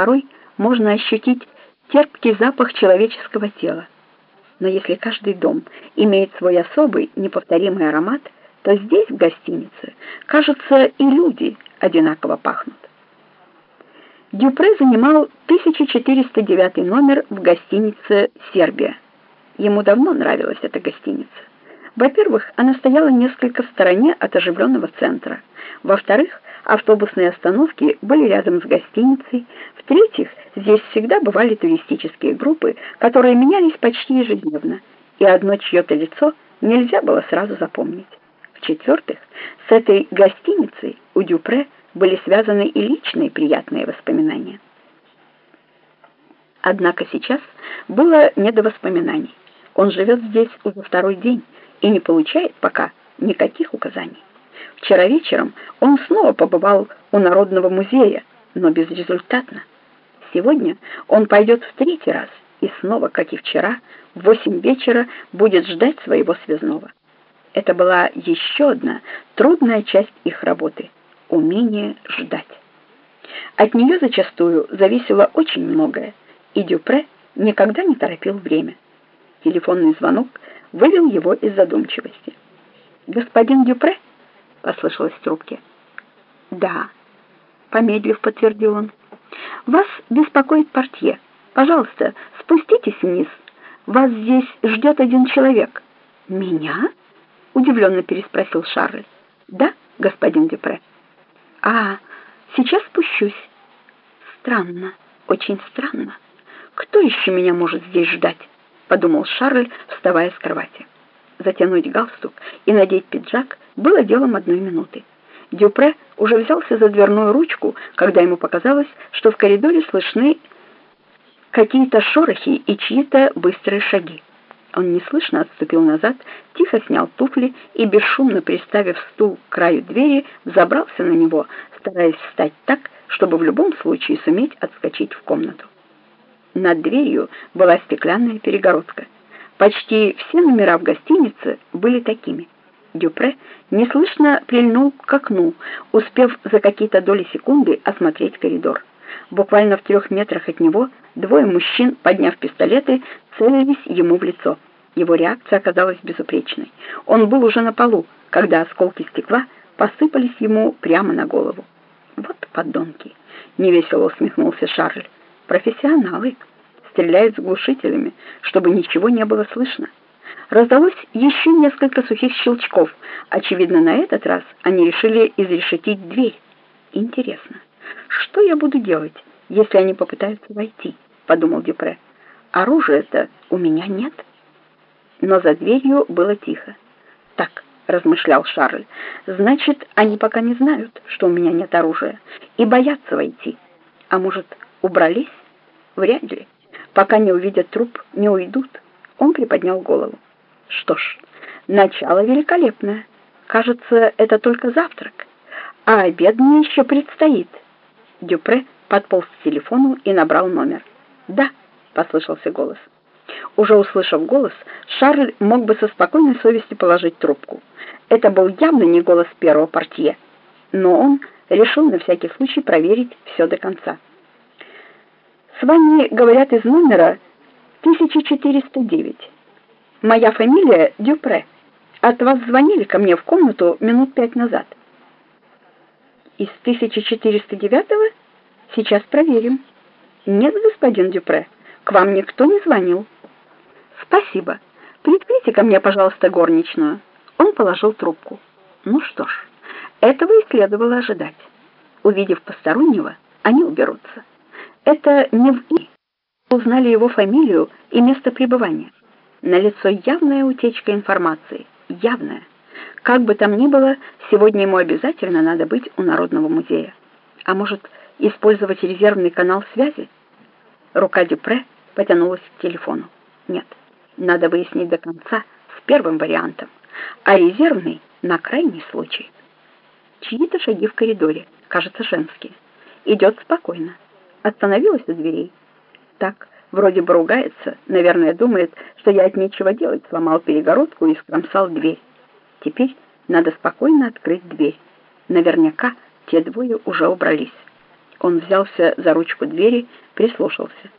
порой можно ощутить терпкий запах человеческого тела. Но если каждый дом имеет свой особый, неповторимый аромат, то здесь, в гостинице, кажется, и люди одинаково пахнут. Дюпре занимал 1409 номер в гостинице «Сербия». Ему давно нравилась эта гостиница. Во-первых, она стояла несколько в стороне от оживленного центра. Во-вторых, автобусные остановки были рядом с гостиницей. В-третьих, здесь всегда бывали туристические группы, которые менялись почти ежедневно, и одно чье-то лицо нельзя было сразу запомнить. В-четвертых, с этой гостиницей у Дюпре были связаны и личные приятные воспоминания. Однако сейчас было не до воспоминаний. Он живет здесь уже второй день и не получает пока никаких указаний. Вчера вечером он снова побывал у Народного музея, но безрезультатно. Сегодня он пойдет в третий раз и снова, как и вчера, в восемь вечера будет ждать своего связного. Это была еще одна трудная часть их работы — умение ждать. От нее зачастую зависело очень многое, и Дюпре никогда не торопил время. Телефонный звонок вывел его из задумчивости. «Господин Дюпре?» — послышалось в трубке. «Да», — помедлив подтвердил он. «Вас беспокоит портье. Пожалуйста, спуститесь вниз. Вас здесь ждет один человек». «Меня?» — удивленно переспросил Шарль. «Да, господин Дюпре». «А, сейчас спущусь». «Странно, очень странно. Кто еще меня может здесь ждать?» — подумал Шарль, вставая с кровати. Затянуть галстук и надеть пиджак было делом одной минуты. Дюпре уже взялся за дверную ручку, когда ему показалось, что в коридоре слышны какие-то шорохи и чьи-то быстрые шаги. Он неслышно отступил назад, тихо снял туфли и, бесшумно приставив стул к краю двери, взобрался на него, стараясь встать так, чтобы в любом случае суметь отскочить в комнату. Над дверью была стеклянная перегородка. Почти все номера в гостинице были такими. Дюпре неслышно прильнул к окну, успев за какие-то доли секунды осмотреть коридор. Буквально в трех метрах от него двое мужчин, подняв пистолеты, целились ему в лицо. Его реакция оказалась безупречной. Он был уже на полу, когда осколки стекла посыпались ему прямо на голову. «Вот подонки!» — невесело усмехнулся Шарль. «Профессионалы стреляют с глушителями, чтобы ничего не было слышно». Раздалось еще несколько сухих щелчков. Очевидно, на этот раз они решили изрешетить дверь. Интересно, что я буду делать, если они попытаются войти? Подумал Дюпре. Оружия-то у меня нет. Но за дверью было тихо. Так, размышлял Шарль, значит, они пока не знают, что у меня нет оружия, и боятся войти. А может, убрались? Вряд ли. Пока не увидят труп, не уйдут. Он приподнял голову. Что ж, начало великолепное. Кажется, это только завтрак, а обед мне еще предстоит. Дюпре подполз к телефону и набрал номер. «Да», — послышался голос. Уже услышав голос, Шарль мог бы со спокойной совестью положить трубку. Это был явно не голос первого портье, но он решил на всякий случай проверить все до конца. «С вами говорят из номера 1409». Моя фамилия Дюпре. От вас звонили ко мне в комнату минут пять назад. Из 1409-го? Сейчас проверим. Нет, господин Дюпре, к вам никто не звонил. Спасибо. Прикрите ко мне, пожалуйста, горничную. Он положил трубку. Ну что ж, этого и следовало ожидать. Увидев постороннего, они уберутся. Это не в и. Узнали его фамилию и место пребывания. Налицо явная утечка информации. Явная. Как бы там ни было, сегодня ему обязательно надо быть у Народного музея. А может, использовать резервный канал связи? Рука Дюпре потянулась к телефону. Нет, надо выяснить до конца с первым вариантом, а резервный на крайний случай. Чьи-то шаги в коридоре, кажется, женские. Идет спокойно. Остановилась у дверей. Так, Вроде бы ругается, наверное, думает, что я от нечего делать, сломал перегородку и скромсал дверь. Теперь надо спокойно открыть дверь. Наверняка те двое уже убрались. Он взялся за ручку двери, прислушался.